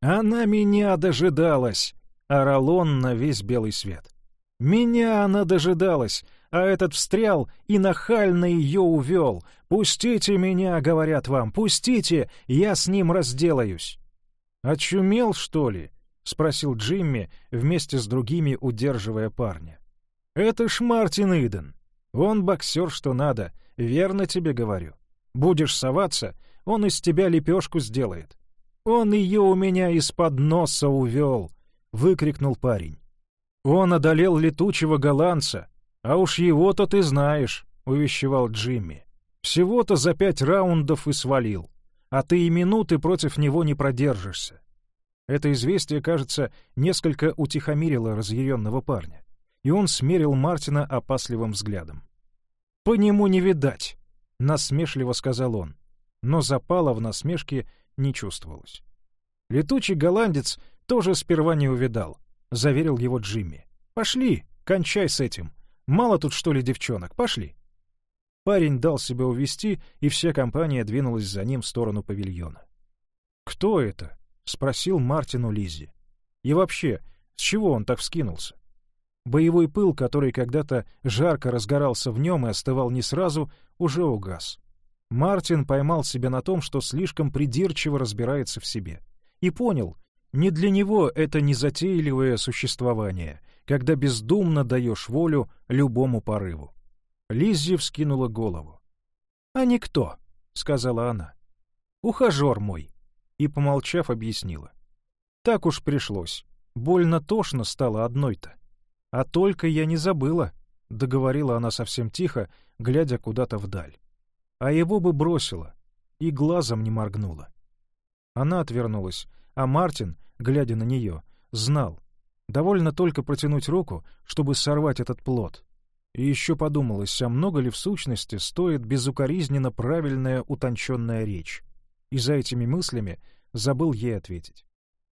«Она меня дожидалась!» — орал он на весь белый свет. «Меня она дожидалась, а этот встрял и нахально ее увел. Пустите меня, — говорят вам, — пустите, я с ним разделаюсь». «Очумел, что ли?» — спросил Джимми, вместе с другими удерживая парня. «Это ж Мартин Иден. Он боксер, что надо, верно тебе говорю. Будешь соваться, он из тебя лепешку сделает. Он ее у меня из-под носа увел!» — выкрикнул парень. «Он одолел летучего голландца, а уж его-то ты знаешь», — увещевал Джимми. «Всего-то за пять раундов и свалил, а ты и минуты против него не продержишься». Это известие, кажется, несколько утихомирило разъяренного парня и он смерил Мартина опасливым взглядом. «По нему не видать», — насмешливо сказал он, но запала в насмешке не чувствовалось. «Летучий голландец тоже сперва не увидал», — заверил его Джимми. «Пошли, кончай с этим. Мало тут, что ли, девчонок? Пошли». Парень дал себя увести, и вся компания двинулась за ним в сторону павильона. «Кто это?» — спросил Мартину Лиззи. «И вообще, с чего он так вскинулся?» Боевой пыл, который когда-то жарко разгорался в нем и остывал не сразу, уже угас. Мартин поймал себя на том, что слишком придирчиво разбирается в себе. И понял, не для него это незатейливое существование, когда бездумно даешь волю любому порыву. Лиззи вскинула голову. «А никто», — сказала она. «Ухажер мой», — и, помолчав, объяснила. «Так уж пришлось. Больно тошно стало одной-то». «А только я не забыла», — договорила она совсем тихо, глядя куда-то вдаль. «А его бы бросила, и глазом не моргнула». Она отвернулась, а Мартин, глядя на нее, знал. Довольно только протянуть руку, чтобы сорвать этот плод. И еще подумалось, а много ли в сущности стоит безукоризненно правильная утонченная речь. И за этими мыслями забыл ей ответить.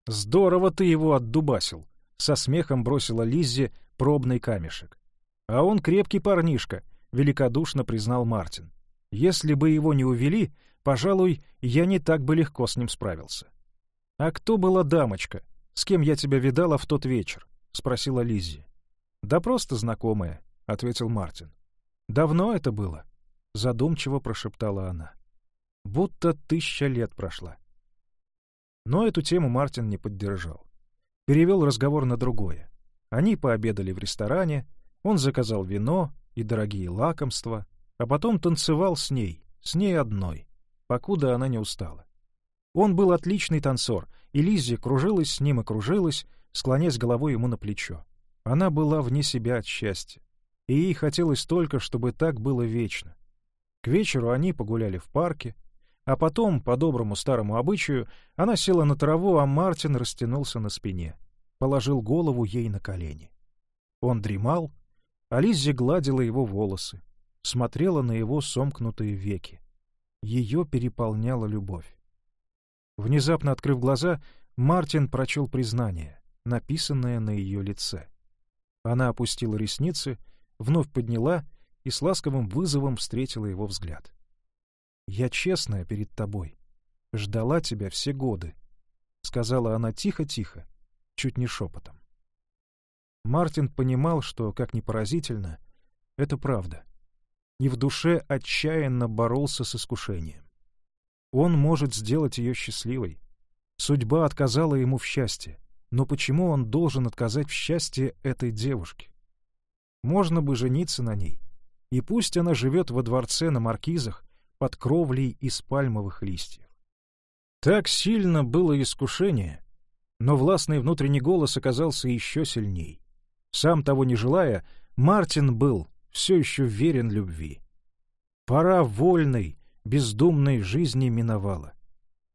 «Здорово ты его отдубасил!» — со смехом бросила Лиззи, пробный камешек. А он крепкий парнишка, великодушно признал Мартин. Если бы его не увели, пожалуй, я не так бы легко с ним справился. А кто была дамочка, с кем я тебя видала в тот вечер? спросила Лиззи. Да просто знакомая, ответил Мартин. Давно это было? задумчиво прошептала она. Будто тысяча лет прошла. Но эту тему Мартин не поддержал. Перевел разговор на другое. Они пообедали в ресторане, он заказал вино и дорогие лакомства, а потом танцевал с ней, с ней одной, покуда она не устала. Он был отличный танцор и Лиззи кружилась с ним и кружилась, склоняясь головой ему на плечо. Она была вне себя от счастья, и ей хотелось только, чтобы так было вечно. К вечеру они погуляли в парке, а потом, по доброму старому обычаю, она села на траву, а Мартин растянулся на спине, положил голову ей на колени. Он дремал, а Лиззи гладила его волосы, смотрела на его сомкнутые веки. Ее переполняла любовь. Внезапно открыв глаза, Мартин прочел признание, написанное на ее лице. Она опустила ресницы, вновь подняла и с ласковым вызовом встретила его взгляд. «Я честная перед тобой. Ждала тебя все годы», — сказала она тихо-тихо, чуть не шепотом. Мартин понимал, что, как ни поразительно, это правда. И в душе отчаянно боролся с искушением. Он может сделать ее счастливой. Судьба отказала ему в счастье. Но почему он должен отказать в счастье этой девушке? Можно бы жениться на ней. И пусть она живет во дворце на маркизах под кровлей из пальмовых листьев. Так сильно было искушение, но властный внутренний голос оказался еще сильней. Сам того не желая, Мартин был все еще верен любви. Пора вольной, бездумной жизни миновала.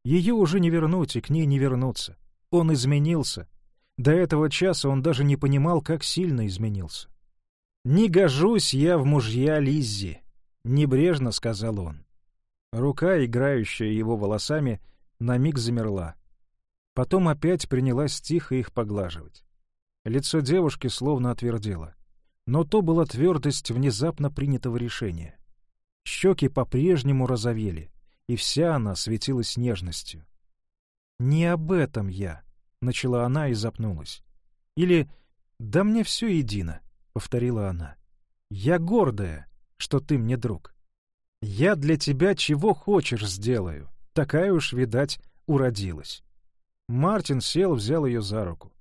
Ее уже не вернуть и к ней не вернуться. Он изменился. До этого часа он даже не понимал, как сильно изменился. «Не гожусь я в мужья Лиззи», — небрежно сказал он. Рука, играющая его волосами, на миг замерла. Потом опять принялась тихо их поглаживать. Лицо девушки словно отвердело. Но то была твердость внезапно принятого решения. Щеки по-прежнему розовели, и вся она светилась нежностью. «Не об этом я», — начала она и запнулась. Или «Да мне все едино», — повторила она. «Я гордая, что ты мне друг. Я для тебя чего хочешь сделаю. Такая уж, видать, уродилась». Мартин сел, взял ее за руку.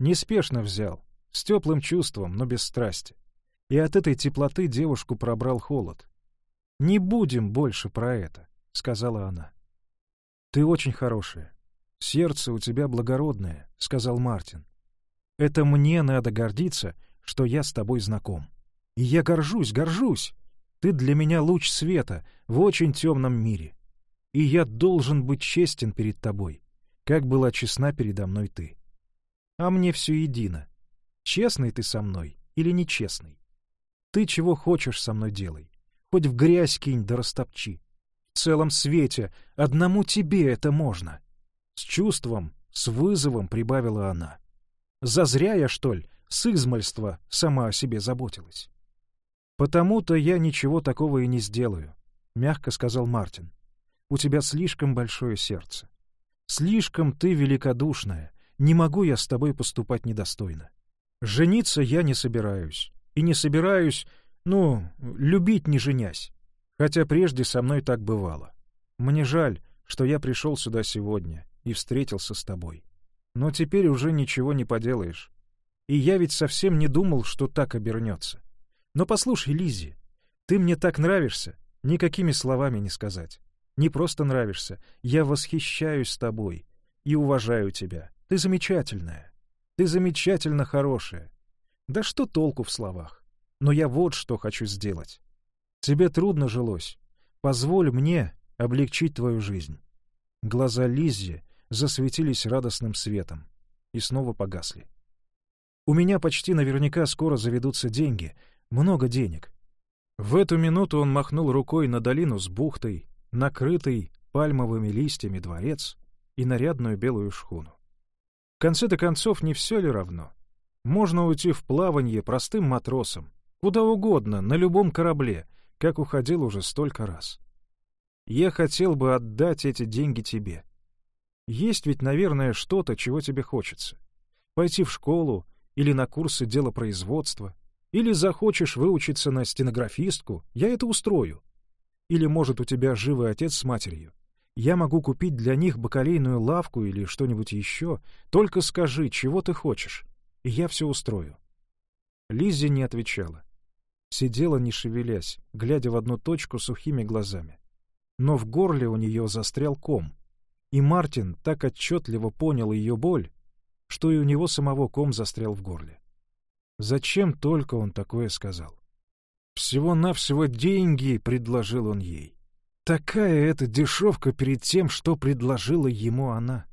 Неспешно взял, с теплым чувством, но без страсти. И от этой теплоты девушку пробрал холод. «Не будем больше про это», — сказала она. «Ты очень хорошая. Сердце у тебя благородное», — сказал Мартин. «Это мне надо гордиться, что я с тобой знаком. И я горжусь, горжусь. Ты для меня луч света в очень темном мире. И я должен быть честен перед тобой, как была честна передо мной ты. А мне все едино. Честный ты со мной или нечестный? Ты чего хочешь со мной делай. Хоть в грязь кинь да растопчи. В целом свете одному тебе это можно. С чувством, с вызовом прибавила она. Зазря я, что ли, с измальства сама о себе заботилась. «Потому-то я ничего такого и не сделаю», — мягко сказал Мартин. «У тебя слишком большое сердце. Слишком ты великодушная, не могу я с тобой поступать недостойно. Жениться я не собираюсь. И не собираюсь, ну, любить не женясь. Хотя прежде со мной так бывало. Мне жаль, что я пришел сюда сегодня и встретился с тобой. Но теперь уже ничего не поделаешь. И я ведь совсем не думал, что так обернется. Но послушай, Лизи, ты мне так нравишься, никакими словами не сказать. Не просто нравишься, я восхищаюсь тобой и уважаю тебя. Ты замечательная. Ты замечательно хорошая. Да что толку в словах? Но я вот что хочу сделать. Тебе трудно жилось. Позволь мне облегчить твою жизнь. Глаза Лиззи засветились радостным светом и снова погасли. У меня почти наверняка скоро заведутся деньги, много денег. В эту минуту он махнул рукой на долину с бухтой, накрытый пальмовыми листьями дворец и нарядную белую шхуну. В конце-то концов, не все ли равно? Можно уйти в плаванье простым матросом, куда угодно, на любом корабле, как уходил уже столько раз. Я хотел бы отдать эти деньги тебе. Есть ведь, наверное, что-то, чего тебе хочется. Пойти в школу или на курсы делопроизводства, или захочешь выучиться на стенографистку, я это устрою. Или, может, у тебя живый отец с матерью, я могу купить для них бакалейную лавку или что-нибудь еще. Только скажи, чего ты хочешь, и я все устрою». Лиззи не отвечала. Сидела, не шевелясь, глядя в одну точку сухими глазами. Но в горле у нее застрял ком, и Мартин так отчетливо понял ее боль, что и у него самого ком застрял в горле. Зачем только он такое сказал? Всего-навсего деньги предложил он ей. Такая эта дешевка перед тем, что предложила ему она.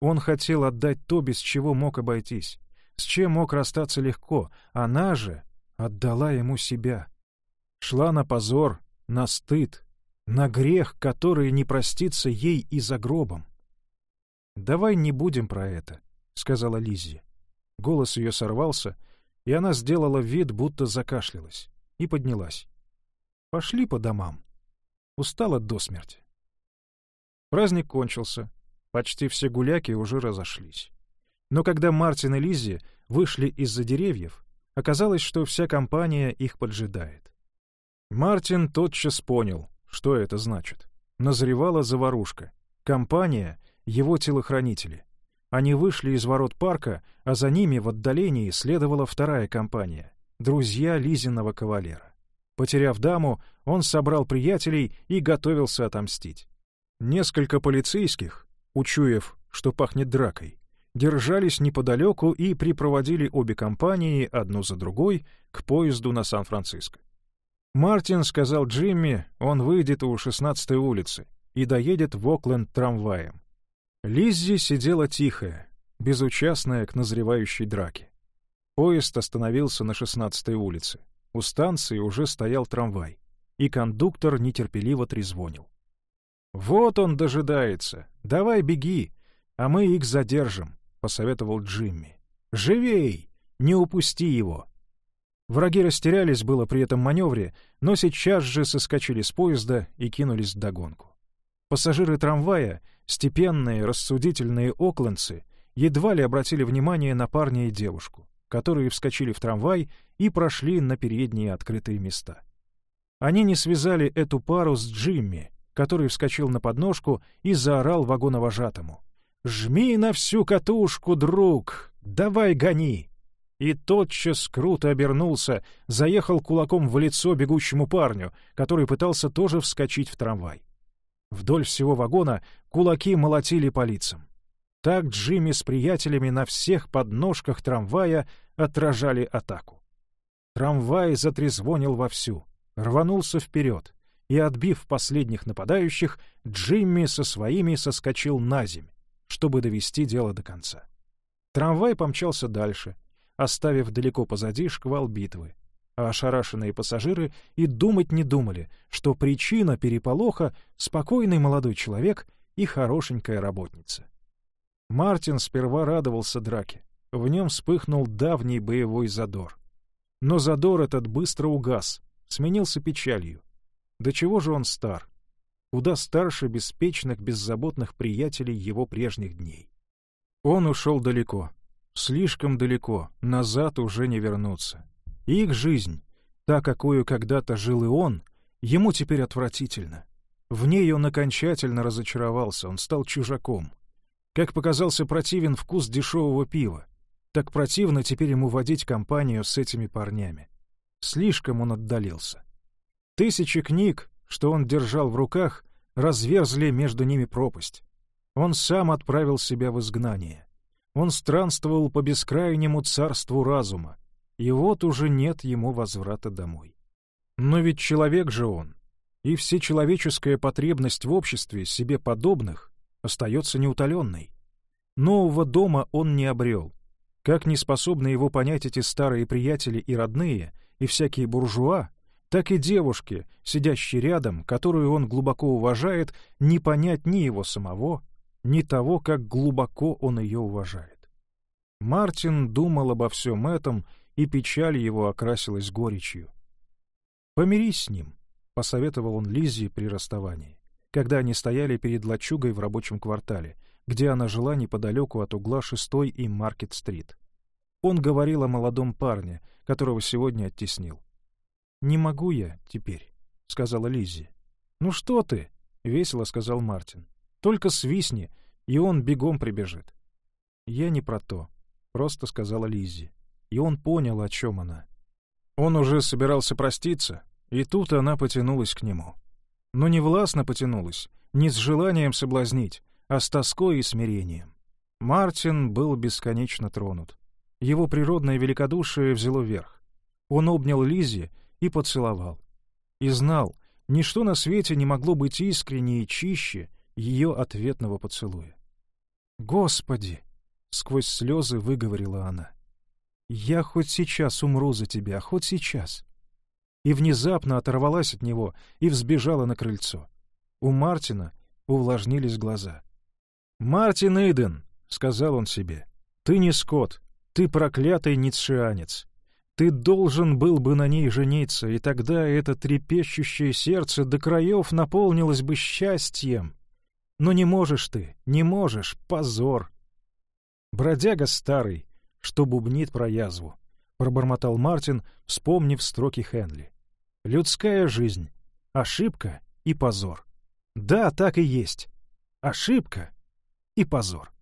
Он хотел отдать то, без чего мог обойтись, с чем мог расстаться легко. Она же отдала ему себя. Шла на позор, на стыд, на грех, который не простится ей и за гробом. «Давай не будем про это», — сказала Лиззи. Голос ее сорвался, и она сделала вид, будто закашлялась, и поднялась. «Пошли по домам». Устала до смерти. Праздник кончился. Почти все гуляки уже разошлись. Но когда Мартин и Лиззи вышли из-за деревьев, оказалось, что вся компания их поджидает. Мартин тотчас понял, что это значит. Назревала заварушка. Компания — его телохранители. Они вышли из ворот парка, а за ними в отдалении следовала вторая компания — друзья Лизиного кавалера. Потеряв даму, он собрал приятелей и готовился отомстить. Несколько полицейских, учуяв, что пахнет дракой, держались неподалеку и припроводили обе компании, одну за другой, к поезду на Сан-Франциско. Мартин сказал Джимми, он выйдет у 16-й улицы и доедет в Окленд трамваем. Лиззи сидела тихая, безучастная к назревающей драке. Поезд остановился на 16-й улице. У станции уже стоял трамвай, и кондуктор нетерпеливо трезвонил. «Вот он дожидается. Давай беги, а мы их задержим», — посоветовал Джимми. «Живей! Не упусти его!» Враги растерялись было при этом маневре, но сейчас же соскочили с поезда и кинулись в догонку. Пассажиры трамвая, степенные, рассудительные оклендцы, едва ли обратили внимание на парня и девушку, которые вскочили в трамвай и прошли на передние открытые места. Они не связали эту пару с Джимми, который вскочил на подножку и заорал вагоновожатому. «Жми на всю катушку, друг! Давай гони!» и тотчас круто обернулся, заехал кулаком в лицо бегущему парню, который пытался тоже вскочить в трамвай. Вдоль всего вагона кулаки молотили по лицам. Так Джимми с приятелями на всех подножках трамвая отражали атаку. Трамвай затрезвонил вовсю, рванулся вперед, и, отбив последних нападающих, Джимми со своими соскочил на земь, чтобы довести дело до конца. Трамвай помчался дальше — оставив далеко позади шквал битвы. А ошарашенные пассажиры и думать не думали, что причина переполоха — спокойный молодой человек и хорошенькая работница. Мартин сперва радовался драке. В нем вспыхнул давний боевой задор. Но задор этот быстро угас, сменился печалью. До чего же он стар? Куда старше беспечных, беззаботных приятелей его прежних дней. Он ушел далеко, Слишком далеко, назад уже не вернуться. Их жизнь, та, какую когда-то жил и он, ему теперь отвратительно. В ней он окончательно разочаровался, он стал чужаком. Как показался противен вкус дешевого пива, так противно теперь ему водить компанию с этими парнями. Слишком он отдалился. Тысячи книг, что он держал в руках, разверзли между ними пропасть. Он сам отправил себя в изгнание. Он странствовал по бескрайнему царству разума, и вот уже нет ему возврата домой. Но ведь человек же он, и всечеловеческая потребность в обществе себе подобных остается неутоленной. Нового дома он не обрел. Как не способны его понять эти старые приятели и родные, и всякие буржуа, так и девушки, сидящие рядом, которую он глубоко уважает, не понять ни его самого, ни того, как глубоко он ее уважает. Мартин думал обо всем этом, и печаль его окрасилась горечью. «Помирись с ним», — посоветовал он Лизzie при расставании, когда они стояли перед лачугой в рабочем квартале, где она жила неподалеку от угла 6 и Маркет-стрит. Он говорил о молодом парне, которого сегодня оттеснил. «Не могу я теперь», — сказала Лиззи. «Ну что ты?» — весело сказал Мартин. Только свистни, и он бегом прибежит. Я не про то, — просто сказала Лиззи. И он понял, о чем она. Он уже собирался проститься, и тут она потянулась к нему. Но не властно потянулась, не с желанием соблазнить, а с тоской и смирением. Мартин был бесконечно тронут. Его природное великодушие взяло верх. Он обнял Лизи и поцеловал. И знал, ничто на свете не могло быть искреннее и чище ее ответного поцелуя. «Господи!» — сквозь слезы выговорила она. «Я хоть сейчас умру за тебя, хоть сейчас!» И внезапно оторвалась от него и взбежала на крыльцо. У Мартина увлажнились глаза. «Мартин Иден!» — сказал он себе. «Ты не скот, ты проклятый ницшианец. Ты должен был бы на ней жениться, и тогда это трепещущее сердце до краев наполнилось бы счастьем. Но не можешь ты, не можешь, позор!» «Бродяга старый, что бубнит про язву», — пробормотал Мартин, вспомнив строки Хенли. «Людская жизнь. Ошибка и позор». Да, так и есть. Ошибка и позор.